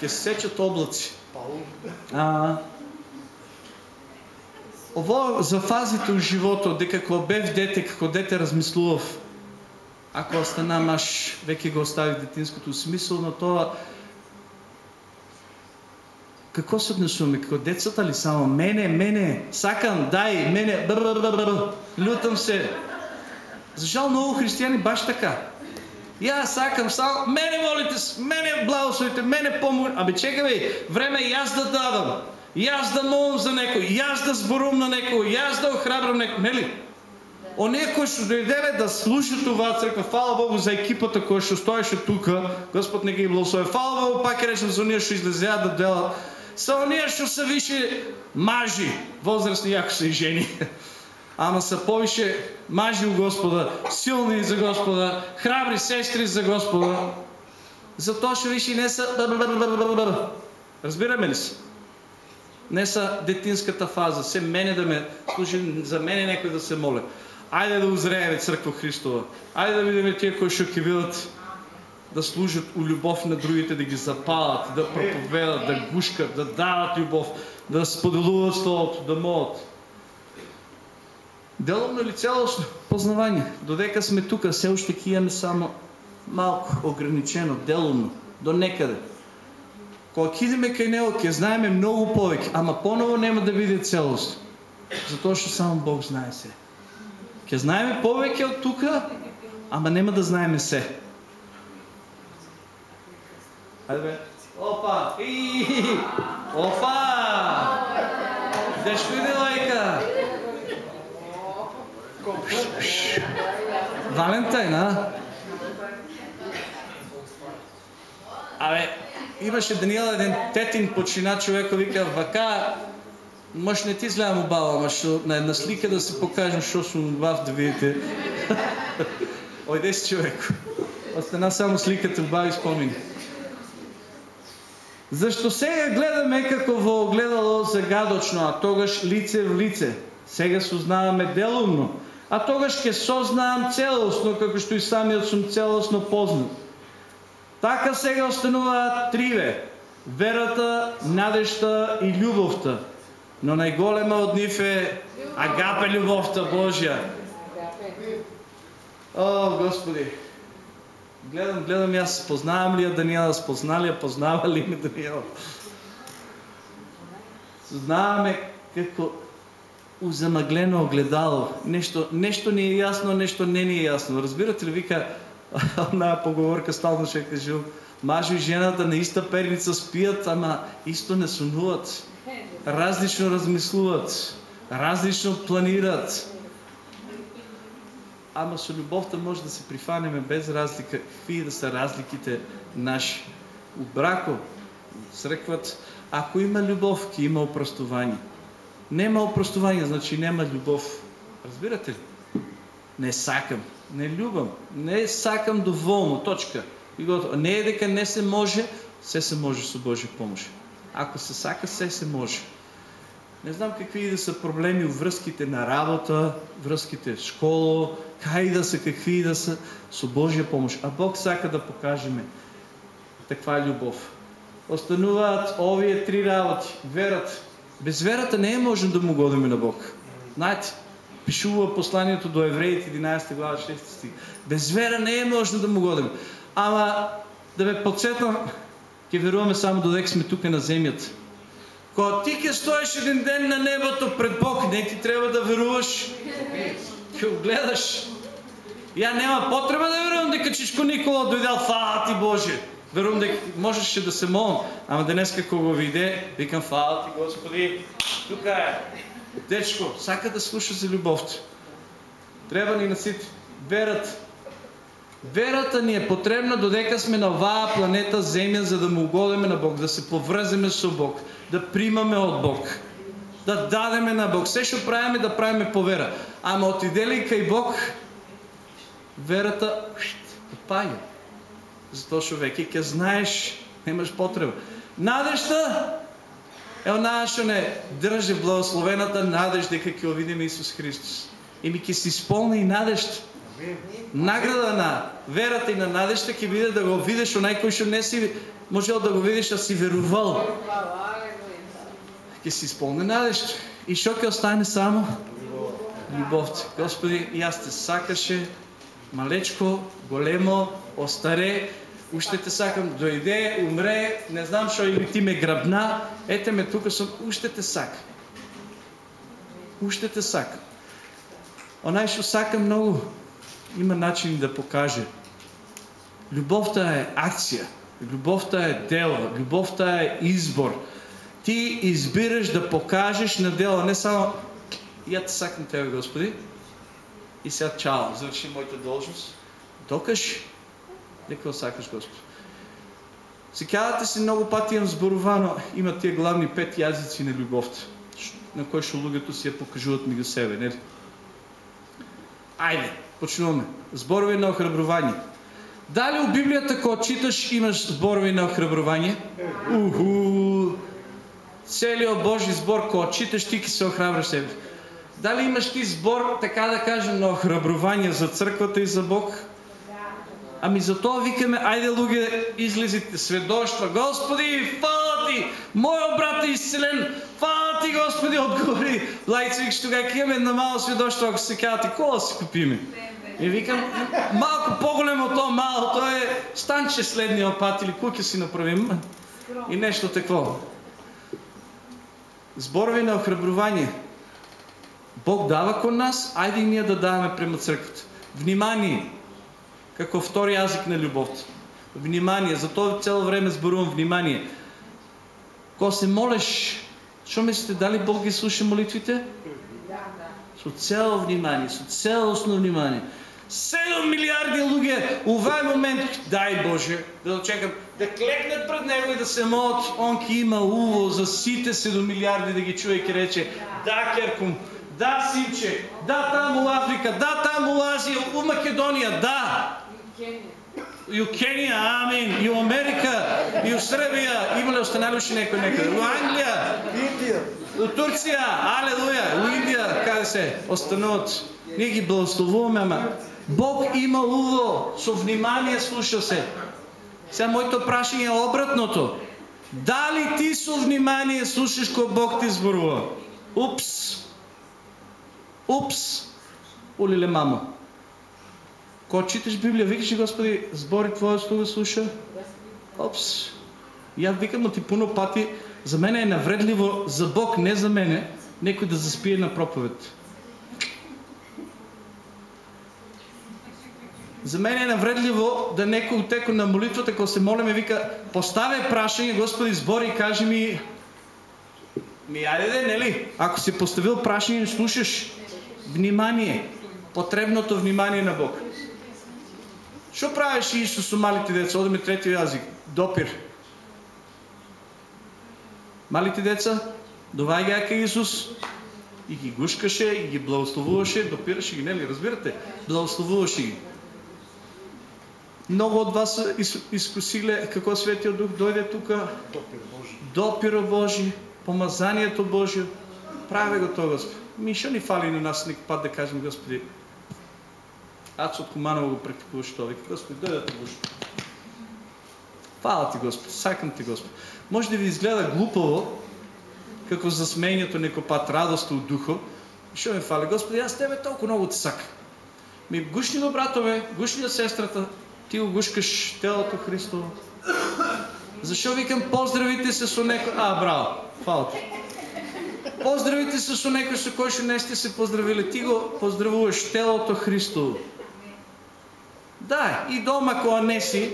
се сечат облаци. А, ово за фазите у живото, дека кога бев дете, како дете размислував, ако остана маш, веќе го оставих детинското смисъл на тоа, какво се однесуваме? Како децата ли само? Мене, мене, сакам, дай, мене, брррррр, лютам се. За жал много християни баш така. Аз сакам само, мене молите, мене благословите, мене помогне. Абе чекай време и аз да дадам. И аз да молам за некој, и аз да зборувам на некој, и аз да охрабрам некој, нели? Оние кои што дојделе да слушат оваа црква, фала Богу за екипата која што стоеше тука, Господ не ги благослови. Фала Богу, пак речем за оние што излезеа да делат са оние што са више мажи, возрастни, ако са и жени. ама са повише мажи у Господа, силни за Господа, храбри сестри за Господа. Затоа што виши не са... Разбираме ли се? Не са детинската фаза. Се мене да ме служи, за мене некој да се моле. Айде да узрееме църква Христова. Айде да видиме тия кои што ќе бидат да служат у любов на другите, да ги запалят, да проповедат, да гушкат, да дават любов, да споделуват Словото, да молят. Деловно или цялостно познавание. Додека сме тук, все още ки имаме само малко ограничено, деловно, до некъде. Кога идеме кај него, ќе знаеме много повеќе, ама поново нема да види целост. Затоа што само Бог знае се. Ќе знаеме повеќе од тука, ама нема да знаеме се. Хайде. Опа! И! Опа! Дешко иде лайка? Валентайн, а? Абе, имаше Даниела един тетин почина човека, вика, вака, Мъж не ти злям обава, ама шо, на една слика да се покажем, що съм убав да видите. Ойде си човек. Остана само сликата убави спомени. Защо сега гледаме како во огледало загадочно, а тогаш лице в лице? Сега сознаваме делумно, а тогаш ќе сознаам целостно, како што и самиот сум целостно познат. Така сега остануваат триве. Верата, надежта и љубовта. Но најголема од нив е агапе љубовта Божја. О, Господи! Гледам, гледам аз, познавам ли я Даниела, спозна ли я, познава ли ме Даниела. Знаваме како узамъглено огледало. Нещо, нещо ни е ясно, нещо не ни е ясно. Разбирате ли, вика, една поговорка стално ще кажу, мажо и жената на иста перница спият, ама исто не сонуват. Различно размислуват, различно планират. Ама со любовта може да се прифанеме без разлика, какви да са разликите наши. У брако, цркват, ако има любов, ки има опростование. Нема опростование, значи нема любов. Разбирате ли? Не сакам, не любам, не сакам доволно, точка. И. Не е дека не се може, се се може со Божия помощ. Ако се сака, се се може. Не знам какви да са проблеми в връзките на работа, връзките в школа, кај да са, какви да са, со Божия помощ. А Бог сака да покажеме таква любов. Остануваат овие три работи. Верата. Без верата не е можем да му годиме на Бог. Знаете, пишува посланието до евреите 11 глава 6 стих. Без вера не е можем да му годим. Ама да ме подсетнам, ќе веруваме само додека сме тук на земята. Кога ти ке стоиш един ден на небото пред Бог, не ти трябва да веруваш. Ке го гледаш. Я няма потреба да верувам дека Чичко Никола дойдел, фала ти Боже. Верувам дека можеше да се молам, ама днес како го виде, викам фала ти Господи, тук е. Дечко, сака да слуша за любовта. Трябва ни насити. Верата. Верата ни е потребна додека сме на оваа планета Земја за да му угодиме на Бог, да се поврземе со Бог, да примаме од Бог, да дадеме на Бог. Се што правиме да правиме по вера. Ама отидели кај Бог, верата опаѓа. Затоа што веќе ќе знаеш, немаш потреба. Надежта е онаа што не држи благословената надеж дека ќе видиме Исус Христос. И ми ќе се исполни и надежта. Награда на верата и на надежта ќе биде да го видиш онај кој што не си можел да го видиш, а си верувал. Ќе се исполни надежта. И што ќе остане само? Любовта. Господи, аз те сакаше малечко, големо, остаре, уште те сакам, дойде, умре, не знам што или ти ме грабна, ете ме тука сум, уште те сакам. Уште те сакам. Онај што сака многу, има начин да покаже. Любовта е акција, любовта е дело, любовта е избор. Ти избираш да покажеш на дело, не само я те сакам тебе, Господи, и сега чао, завърши моята должност. Докаш, дека го сакаш Господ. Се казвате си много пъти имам зборувано, има тия главни пет язици на любовта, на кои што луѓето си ја покажуват меѓу себе, нели? Айде, почнуваме. Зборови на охрабрование. Дали у Библията, ако читаш, имаш зборови на охрабрование? Уху! Целият Божий збор, ако читаш, ти ки се охрабраш себе. Дали имаш ти збор, така да кажем, на охрабрование за църквата и за Бог? Ами затова викаме, айде луги, излизите сведоштва. Господи, фала ти! Моя брат е изцелен! Фала ти, Господи, отговори! Лайци викаш тогава, имаме на мало сведоштво, ако се казва ти, кола си купиме? И викам, малко по-големо това мало, то е станче следния път или куки си направим. И нещо такова. Зборови на охрабрование. Бог дава кон нас, айде и ние да даваме према църквата. Внимание! Како втори язик на любовта. Внимание, зато цяло време зборувам внимание. Ко се молиш, що мислите, дали Бог ги слуша молитвите? Со цяло внимание, со цялостно внимание. 7 милиарди луѓе овај момент, дай Боже, да очекам, да клекнат пред Него и да се молят, Он ки има уво за сите 7 милиарди да ги чуе и рече, да Керкум, да Синче, да там у Африка, да там у Азия, у Македония, да! И у Кения, амин, и у Америка, и у Сръбия, има ли останали още някой некъде? У Англия, Индия. у Турция, алелуя, у Индия, къде се, остануват. Ние ги благословуваме, ама Бог има уво, со внимание слуша се. Сега моето прашение е обратното. Дали ти со внимание слушаш кога Бог ти зборува? Упс! Упс! Олиле мамо. Кога читаш Библия, викаш Господи, збори Твоя слуга слуша? Опс. И аз викам, но ти пуно пати, за мен е навредливо за Бог, не за мене, некой да заспие на проповед. За мен е навредливо да некой отеко на молитвата, ако се молиме, вика, поставя прашение, Господи, збори и каже ми, ми айде де, нели? Ако си поставил прашение, слушаш, внимание, потребното внимание на Бог. Що правиш Исус с малите деца? Одаме трети язик. Допир. Малите деца, доваѓаха кај Исус и ги гушкаше, и ги благословуваше, допираше ги, нели? Разбирате? Благословуваше ги. Много от вас изкусиле какво Светия Дух дойде тук, Допир Божи. помазанието Божие. Прави го то, Господи. Ми ще ни фали на нас някой път да кажем, Господи, аз от Куманово го практикуваш това. Вика, Господи, дай да Боже. Хвала ти, Господи, сакам ти, Господи. Може да ви изгледа глупаво, како за смењето некој пат радост от духа. Што ме фали? Господи, аз тебе толкова много те сакам. Ми гушни го братове, гушни го сестрата, ти го гушкаш телото Христово. Защо викам поздравите се со некој... А, браво, фала ти. Поздравите се со некој со кој што не сте се поздравили. Ти го поздравуваш телото Христово. Да, и дома кога не си,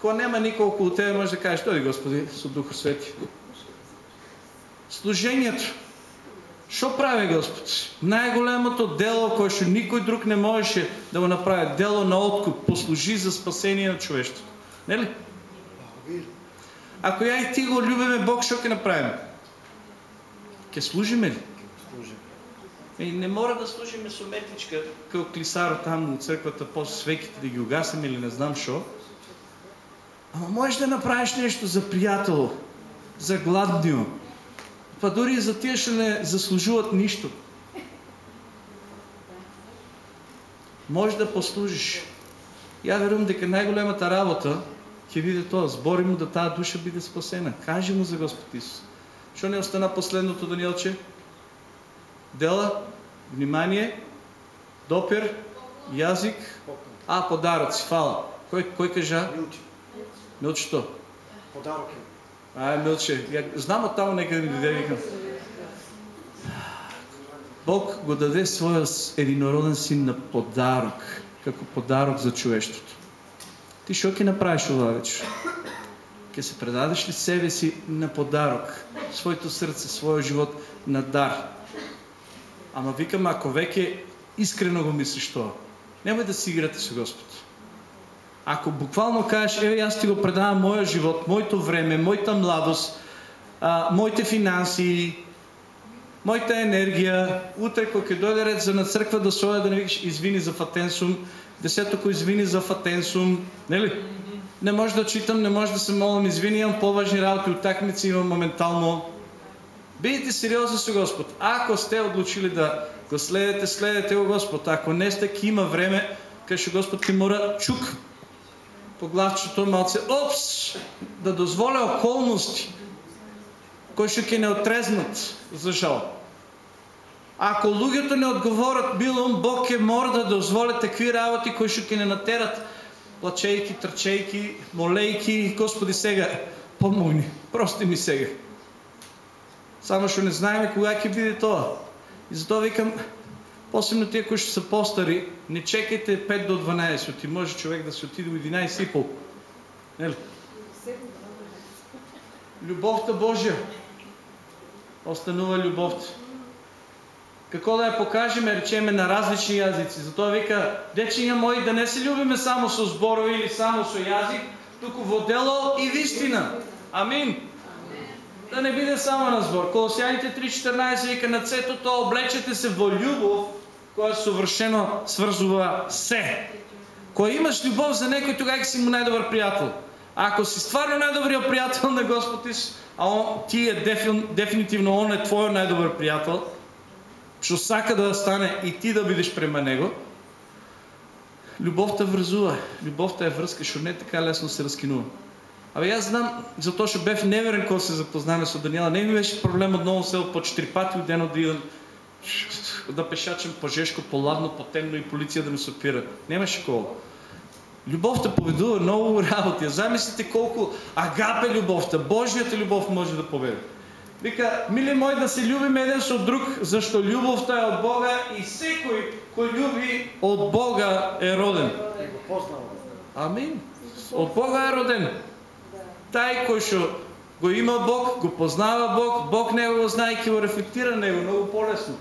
кога нема никой около тебе, може да кажеш, Дойди Господи, со Духа Свети. Служението. Що прави Господ? Най-голямото дело, кое што никой друг не можеше да го направи, дело на откуп, послужи за спасение на човечеството. Не ли? Ако я и ти го любиме Бог, що ќе направим? Ке служиме ли? И не мора да служиме со метичка, како клисаро там у црквата, после свеките да ги угасим или не знам шо. Ама можеш да направиш нещо за приятел, за гладнио. Па дори и за тия ще не заслужуват нищо. Може да послужиш. Я верувам дека най-големата работа ќе биде тоа, збори му да таа душа биде спасена. Кажи му за Господ Исус. Що не остана последното, Даниелче? Дела, внимание, допир, язик, а, подаръци, фала. Кой, кой кажа? Милче. Милче, що? Подарок е. А, Милче, я знам от там нека да ми даде, викам. Бог го даде своя единороден син на подарок, како подарок за човештвото. Ти що ќе направиш ова вечер? Ќе се предадеш ли себе си на подарок, своето сърце, своя живот на дар? Ама викам, ако веќе искрено го мислиш тоа, немој да си играте со Господ. Ако буквално кажеш, еве аз ти го предавам моя живот, моето време, моята младост, а, моите финанси, моята енергия, утре кога ќе дојде ред за на црква да соја да не викаш извини за фатенсум, десето ко извини за фатенсум, нели? Не може да читам, не може да се молам, извини, имам по-важни работи от такмици, имам моментално. Бидете сериозни с Господ. Ако сте отлучили да го следете, следете го Господ. Ако не сте, ки има време, каже Господ ти мора чук по главчето малце, опс, да дозволя околности, кои ще ке не отрезнат, за жал. Ако луѓето не одговорат билом, Бог е мора да дозволи такви работи кои ще ке не натерат, плачейки, трчейки, молейки, Господи сега, помогни, прости ми сега. Само што не знаеме кога ќе биде тоа. И затоа викам, посебно тие кои ще са по-стари, не чекайте 5 до 12, и може човек да се отиде до 11 и пол. Нели? Любовта Божия. Останува любовта. Какво да я покажем, речеме на различни язици. Затова вика, дечиња мои, да не се любиме само со зборови или само со язик, туку во дело и вистина. Амин. Да не биде само на збор. Колосяните 3.14 вика на цетото, облечете се во љубов, која совршено сврзува се. Кога имаш любов за некој, тогава си му најдобар пријател. Ако си стварно најдобриот пријател на Господ а он, ти е дефинитивно он е твој најдобар пријател, што сака да стане и ти да бидеш према него, любовта врзува. Любовта е връзка, што не така лесно се раскинува. Абе аз знам, затоа што бев неверен кога се запознаме со Даниела, не ми беше проблем одново се по четири пати од ден да да пешачам по жешко, по ладно, по темно и полиция да ме сопира. Немаше кога. Любовта поведува много работи. Замислите колко агапе любовта, Божията любов може да поведе. Вика, мили мои, да се любим един со друг, защо любовта е от Бога и всекой, кой люби от Бога е роден. Амин. От Бога е роден. Taj koji što го има Бог, го познава Бог, Бог него го знае и го рефлектира него много по-лесно.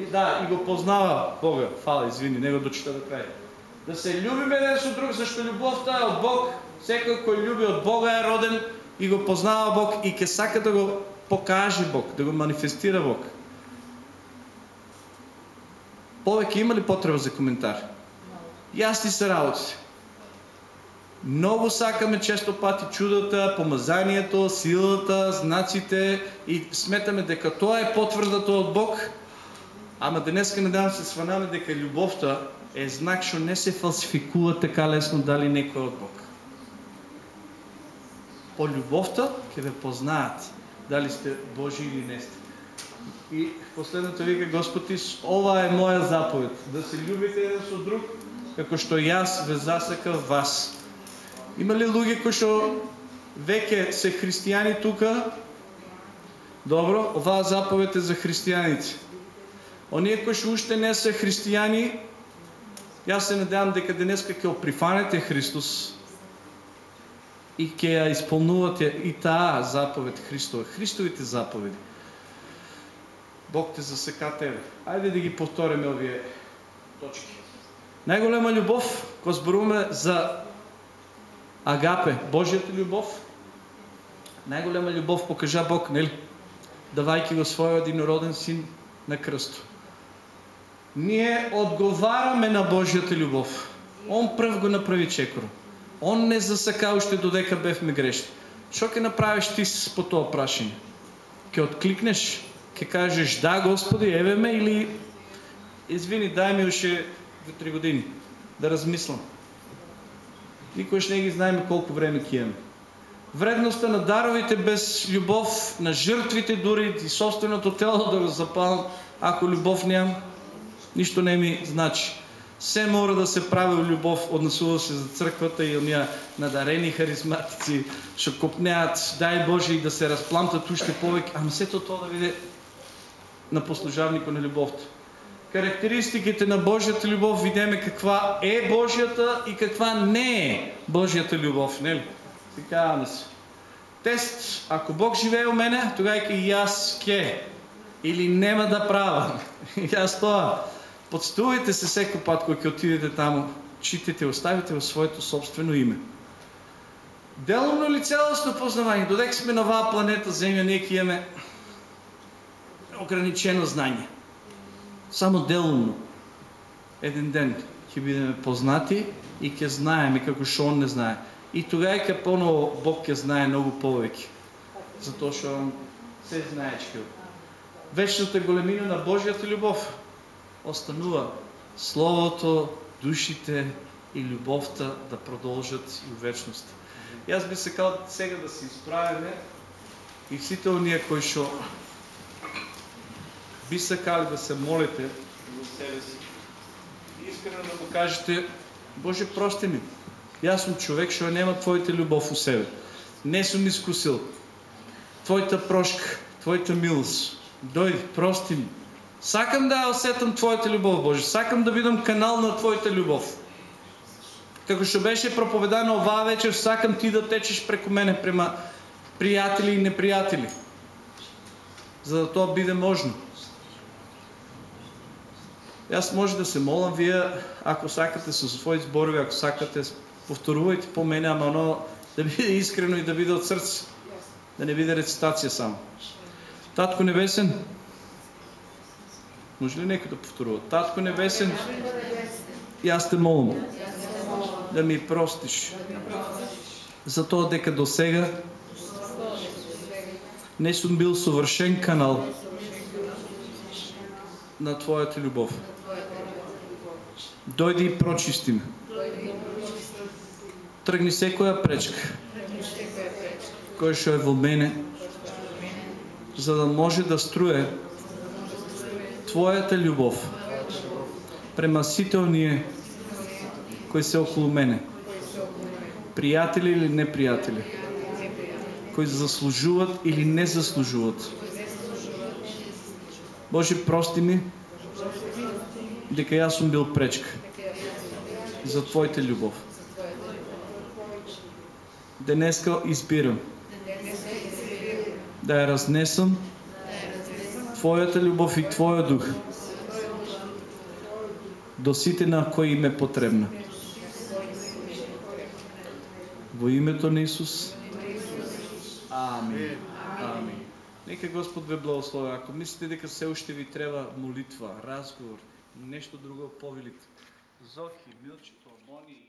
И да, и го познава Бога. Фала, извини, него дочита до края. Да се любим един со друг, защо любовта е от Бог. Всеки, кой люби от Бога е роден и го познава Бог и ке сака да го покаже Бог, да го манифестира Бог. Повеќе има ли потреба за коментар? Ясни са работите. Много сакаме често пати чудата, помазанието, силата, знаците и сметаме дека тоа е потврдата од Бог. Ама денеска надявам се сванаме дека любовта е знак што не се фалсификува така лесно дали некој од Бог. По любовта ќе ве познаат дали сте Божи или не сте. И последното вика Господ ова е моја заповед, да се любите еден со друг, како што јас ве засекав вас. Има ли луѓе кои што веќе се христијани тука? Добро, оваа заповед е за христијаните. Оние кои што уште не се христијани, јас се надевам дека денеска ќе оприфанете Христос и ќе ја исполнувате и таа заповед Христова, Христовите заповеди. Бог те засека тебе. Ајде да ги повториме овие точки. Најголема љубов, кога зборуваме за агапе, Божията любов, най-голема любов покажа Бог, нели? Давайки го своя единороден син на кръсто. Ние отговаряме на Божията любов. Он пръв го направи чекоро. Он не засака още додека бевме грешни. Що ке направиш ти по това прашение? Ке откликнеш? Ке кажеш да, Господи, еве ме или извини, дай ми още до три години да размислям. Никой ще не ги знаем колко време кием. Вредността на даровите без любов, на жертвите дори и собственото тело да го запалам, ако любов нямам, нищо не ми значи. Все мора да се прави любов, отнесува се за църквата и ония надарени харизматици, ще копнеят, дай Боже и да се разпламтат още повече, ама сето то да виде на послужавника на любовта характеристиките на Божията любов, видиме каква е Божията и каква не е Божията любов. Не ли? Така се. Тест, ако Бог живее у мене, тогава и аз ке. Или нема да правя. И аз това. Подстувайте се всеки път, когато отидете там, читайте, оставите в своето собствено име. Деловно или цялостно познавание? Додек сме на планета Земя, ние имаме ограничено знање. Само делумно. Еден ден ќе бидеме познати и ќе знаеме како што он не знае. И тогава ќе поново Бог ќе знае многу повеќе. Затоа што он се знаечки. Вечната големина на Божјата љубов останува Словото, душите и љубовта да продолжат и у вечност. Аз би сакал сега да се изправиме и сите оние кои што би сакали да се молите за себе си. И искрено да му кажете, Боже, прости ми. Јас сум човек што нема Твојата љубов у себе. Не сум искусил. Твојата прошка, Твојата милост. Дојди, прости ми. Сакам да ја осетам Твојата љубов, Боже. Сакам да видам канал на Твојата љубов. Како што беше проповедано оваа вечер, сакам ти да течеш преку мене према пријатели и непријатели. За да тоа биде можно. Јас може да се молам, вие ако сакате со своји зборови, ако сакате, повторувајте по мене, ама оно да биде искрено и да биде од срце. Да не биде рецитација само. Татко Небесен, може ли некој да повторува? Татко Небесен, јас те молам да ми простиш за тоа дека до сега не сум бил совршен канал на Твојата љубов. Дојди и прочисти ме. Тргни секоја пречка која што е во мене, за да може да струе Твојата љубов према сите оние кои се околу мене. Пријатели или непријатели. Кои заслужуват или не заслужуват. Боже, прости ми дека јас сум бил пречка за Твојата љубов. Денеска избирам да ја разнесам Твојата љубов и Твојот дух до сите на кои им е потребна. Во името на Исус. Амин. Амин. Нека Господ ве благослови. Ако мислите дека се уште ви треба молитва, разговор, нешто друго повелите. Зохи, Милчето, јас,